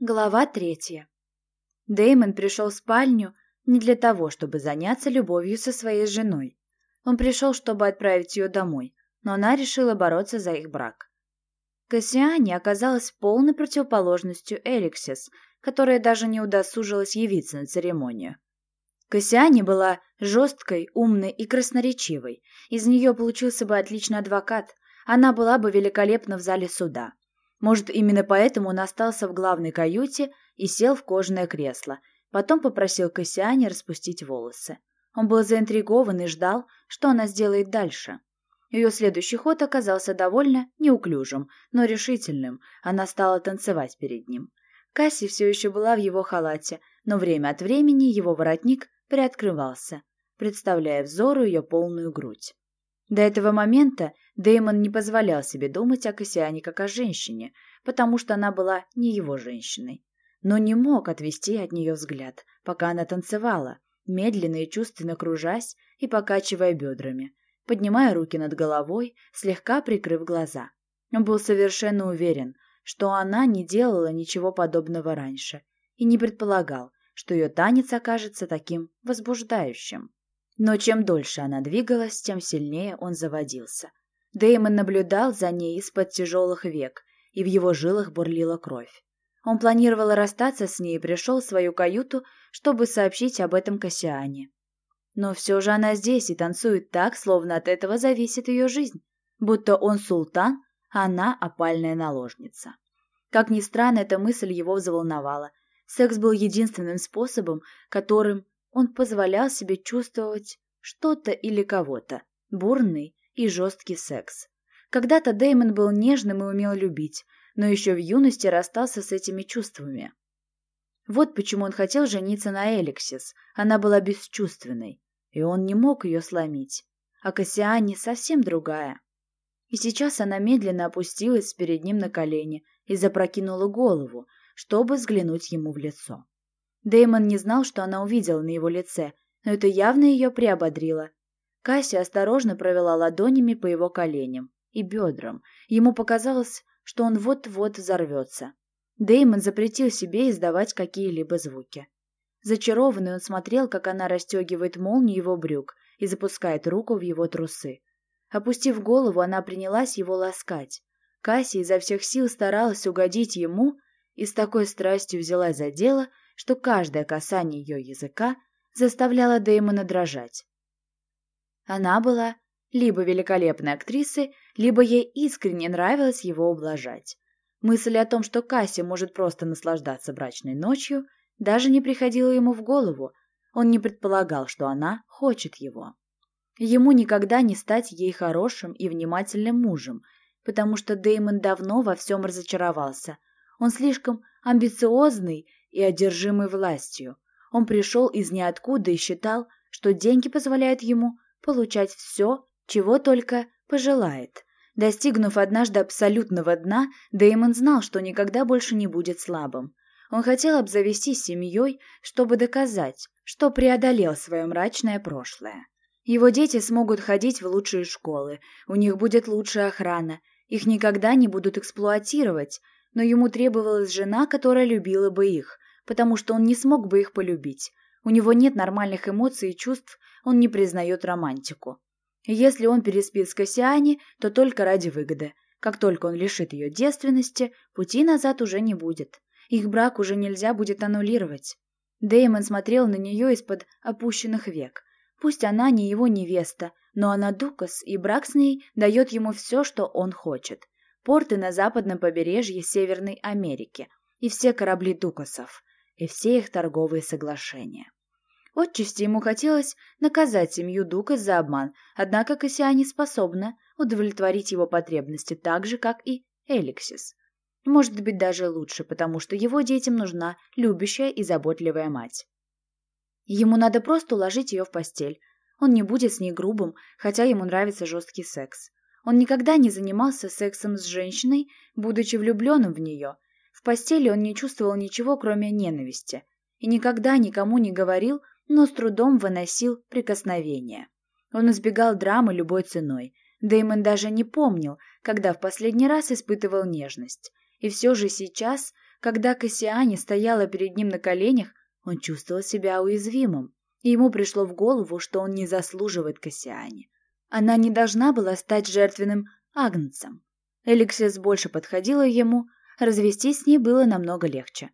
Глава третья. Дэймон пришел в спальню не для того, чтобы заняться любовью со своей женой. Он пришел, чтобы отправить ее домой, но она решила бороться за их брак. Кассиане оказалась полной противоположностью Эликсис, которая даже не удосужилась явиться на церемонию. Кассиане была жесткой, умной и красноречивой. Из нее получился бы отличный адвокат. Она была бы великолепна в зале суда. Может, именно поэтому он остался в главной каюте и сел в кожаное кресло. Потом попросил Кассиане распустить волосы. Он был заинтригован и ждал, что она сделает дальше. Ее следующий ход оказался довольно неуклюжим, но решительным. Она стала танцевать перед ним. Касси все еще была в его халате, но время от времени его воротник приоткрывался, представляя взору ее полную грудь. До этого момента Дэймон не позволял себе думать о Кассиане как о женщине, потому что она была не его женщиной. Но не мог отвести от нее взгляд, пока она танцевала, медленно и чувственно кружась и покачивая бедрами, поднимая руки над головой, слегка прикрыв глаза. Он был совершенно уверен, что она не делала ничего подобного раньше и не предполагал, что ее танец окажется таким возбуждающим. Но чем дольше она двигалась, тем сильнее он заводился. Дэймон наблюдал за ней из-под тяжелых век, и в его жилах бурлила кровь. Он планировал расстаться с ней и пришел в свою каюту, чтобы сообщить об этом Кассиане. Но все же она здесь и танцует так, словно от этого зависит ее жизнь, будто он султан, а она опальная наложница. Как ни странно, эта мысль его взволновала. Секс был единственным способом, которым он позволял себе чувствовать что-то или кого-то. Бурный и жесткий секс. Когда-то Дэймон был нежным и умел любить, но еще в юности расстался с этими чувствами. Вот почему он хотел жениться на Эликсис. Она была бесчувственной, и он не мог ее сломить. А Кассиане совсем другая. И сейчас она медленно опустилась перед ним на колени и запрокинула голову, чтобы взглянуть ему в лицо. Дэймон не знал, что она увидела на его лице, но это явно ее приободрило. Касси осторожно провела ладонями по его коленям и бедрам. Ему показалось, что он вот-вот взорвется. Дэймон запретил себе издавать какие-либо звуки. Зачарованный он смотрел, как она расстегивает молнию его брюк и запускает руку в его трусы. Опустив голову, она принялась его ласкать. Касси изо всех сил старалась угодить ему и с такой страстью взялась за дело, что каждое касание ее языка заставляло Дэймона дрожать. Она была либо великолепной актрисой, либо ей искренне нравилось его ублажать. Мысль о том, что Касси может просто наслаждаться брачной ночью, даже не приходила ему в голову. Он не предполагал, что она хочет его. Ему никогда не стать ей хорошим и внимательным мужем, потому что Дэймон давно во всем разочаровался. Он слишком амбициозный и одержимый властью. Он пришел из ниоткуда и считал, что деньги позволяют ему получать все, чего только пожелает. Достигнув однажды абсолютного дна, Дэймон знал, что никогда больше не будет слабым. Он хотел обзавестись семьей, чтобы доказать, что преодолел свое мрачное прошлое. Его дети смогут ходить в лучшие школы, у них будет лучшая охрана, их никогда не будут эксплуатировать, но ему требовалась жена, которая любила бы их, потому что он не смог бы их полюбить. У него нет нормальных эмоций и чувств, он не признает романтику. Если он переспит с Кассиани, то только ради выгоды. Как только он лишит ее девственности, пути назад уже не будет. Их брак уже нельзя будет аннулировать. Дэймон смотрел на нее из-под опущенных век. Пусть она не его невеста, но она Дукас, и брак с ней дает ему все, что он хочет порты на западном побережье Северной Америки и все корабли Дукасов, и все их торговые соглашения. Отчасти ему хотелось наказать семью Дукас за обман, однако Кассиане способна удовлетворить его потребности так же, как и Эликсис. Может быть, даже лучше, потому что его детям нужна любящая и заботливая мать. Ему надо просто уложить ее в постель. Он не будет с ней грубым, хотя ему нравится жесткий секс. Он никогда не занимался сексом с женщиной, будучи влюбленным в нее. В постели он не чувствовал ничего, кроме ненависти. И никогда никому не говорил, но с трудом выносил прикосновения. Он избегал драмы любой ценой. Дэймон даже не помнил, когда в последний раз испытывал нежность. И все же сейчас, Когда Кассиане стояла перед ним на коленях, он чувствовал себя уязвимым, и ему пришло в голову, что он не заслуживает Кассиане. Она не должна была стать жертвенным агнцем. Эликсис больше подходила ему, развестись с ней было намного легче.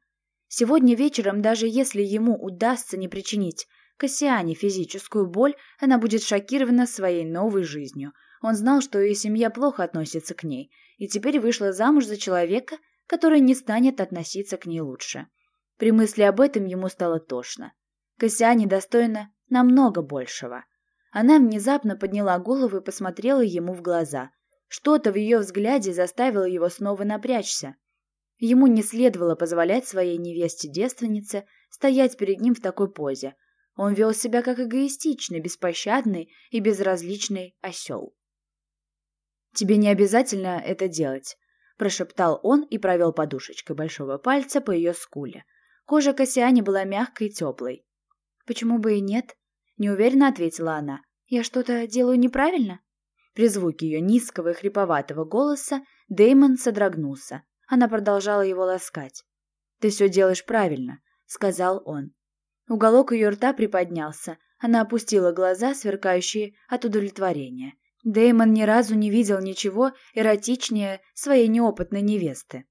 Сегодня вечером, даже если ему удастся не причинить Кассиане физическую боль, она будет шокирована своей новой жизнью. Он знал, что ее семья плохо относится к ней, и теперь вышла замуж за человека, который не станет относиться к ней лучше. При мысли об этом ему стало тошно. Кассиане достойна намного большего. Она внезапно подняла голову и посмотрела ему в глаза. Что-то в ее взгляде заставило его снова напрячься. Ему не следовало позволять своей невесте-девственнице стоять перед ним в такой позе. Он вел себя как эгоистичный, беспощадный и безразличный осел. «Тебе не обязательно это делать», — прошептал он и провел подушечкой большого пальца по ее скуле. Кожа Кассиани была мягкой и теплой. «Почему бы и нет?» — неуверенно ответила она. «Я что-то делаю неправильно?» При звуке ее низкого и хриповатого голоса Деймон содрогнулся. Она продолжала его ласкать. «Ты все делаешь правильно», — сказал он. Уголок ее рта приподнялся. Она опустила глаза, сверкающие от удовлетворения. Деймон ни разу не видел ничего эротичнее своей неопытной невесты.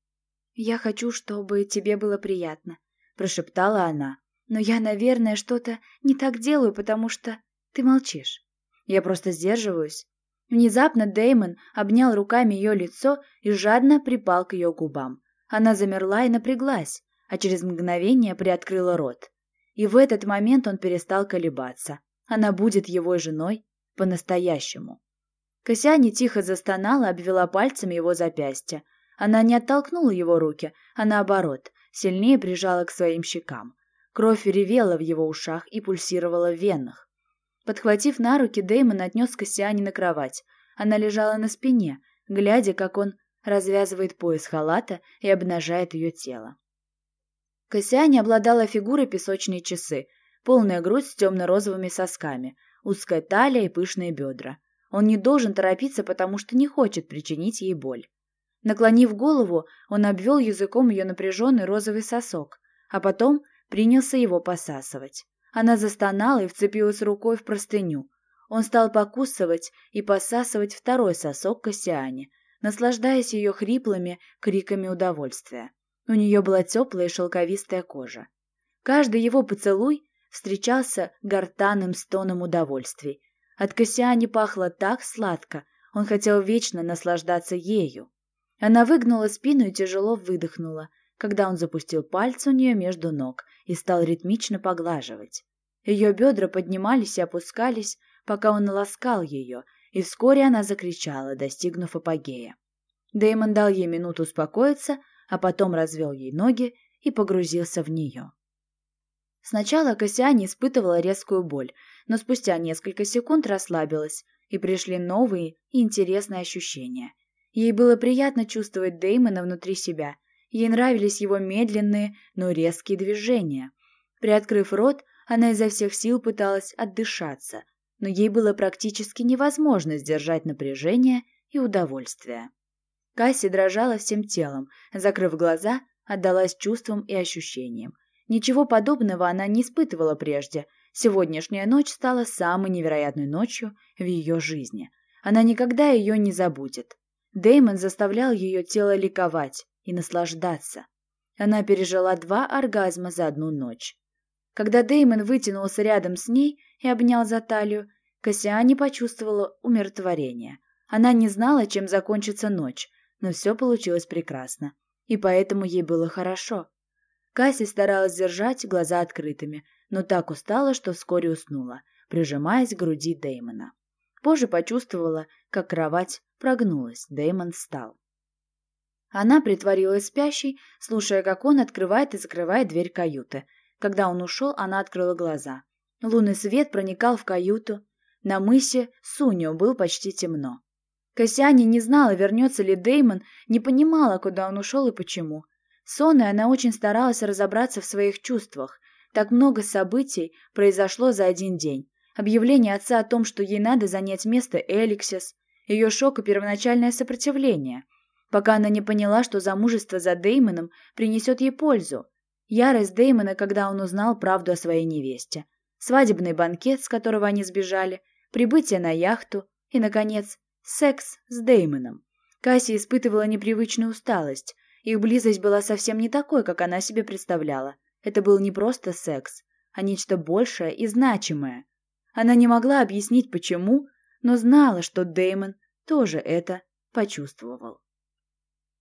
«Я хочу, чтобы тебе было приятно», — прошептала она. «Но я, наверное, что-то не так делаю, потому что ты молчишь. Я просто сдерживаюсь». Внезапно Деймон обнял руками ее лицо и жадно припал к ее губам. Она замерла и напряглась, а через мгновение приоткрыла рот. И в этот момент он перестал колебаться. Она будет его женой по-настоящему. Косяне тихо застонала, обвела пальцами его запястье. Она не оттолкнула его руки, а наоборот, сильнее прижала к своим щекам. Кровь ревела в его ушах и пульсировала в венах. Подхватив на руки, Дэймон отнес Кассиане на кровать. Она лежала на спине, глядя, как он развязывает пояс халата и обнажает ее тело. Кассиане обладала фигурой песочные часы, полная грудь с темно-розовыми сосками, узкая талия и пышные бедра. Он не должен торопиться, потому что не хочет причинить ей боль. Наклонив голову, он обвел языком ее напряженный розовый сосок, а потом принялся его посасывать. Она застонала и вцепилась рукой в простыню. Он стал покусывать и посасывать второй сосок Кассиане, наслаждаясь ее хриплыми криками удовольствия. У нее была теплая шелковистая кожа. Каждый его поцелуй встречался гортанным стоном удовольствий, от Кассиани пахло так сладко, он хотел вечно наслаждаться ею. Она выгнула спину и тяжело выдохнула, когда он запустил пальцы у нее между ног и стал ритмично поглаживать. Ее бедра поднимались и опускались, пока он ласкал ее, и вскоре она закричала, достигнув апогея. Дэймон дал ей минуту успокоиться, а потом развел ей ноги и погрузился в нее. Сначала Кассиане испытывала резкую боль, но спустя несколько секунд расслабилась, и пришли новые и интересные ощущения. Ей было приятно чувствовать Дэймона внутри себя. Ей нравились его медленные, но резкие движения. Приоткрыв рот, она изо всех сил пыталась отдышаться, но ей было практически невозможно сдержать напряжение и удовольствие. Касси дрожала всем телом, закрыв глаза, отдалась чувствам и ощущениям. Ничего подобного она не испытывала прежде. Сегодняшняя ночь стала самой невероятной ночью в ее жизни. Она никогда ее не забудет. Деймон заставлял ее тело ликовать и наслаждаться. Она пережила два оргазма за одну ночь. Когда Деймон вытянулся рядом с ней и обнял за талию, Кассиане почувствовала умиротворение. Она не знала, чем закончится ночь, но все получилось прекрасно, и поэтому ей было хорошо. Касси старалась держать глаза открытыми, но так устала, что вскоре уснула, прижимаясь к груди Дэймона. Позже почувствовала, как кровать прогнулась, Дэймон встал. Она притворилась спящей, слушая, как он открывает и закрывает дверь каюты. Когда он ушел, она открыла глаза. Лунный свет проникал в каюту. На мысе Суньо был почти темно. Косяне не знала, вернется ли Дэймон, не понимала, куда он ушел и почему. Сонной она очень старалась разобраться в своих чувствах. Так много событий произошло за один день. Объявление отца о том, что ей надо занять место Эликсис, ее шок и первоначальное сопротивление. Пока она не поняла, что замужество за Деймоном принесет ей пользу. Ярость Деймона, когда он узнал правду о своей невесте. Свадебный банкет, с которого они сбежали, прибытие на яхту и, наконец, секс с Деймоном. Касси испытывала непривычную усталость. Их близость была совсем не такой, как она себе представляла. Это был не просто секс, а нечто большее и значимое. Она не могла объяснить, почему, но знала, что Деймон тоже это почувствовал.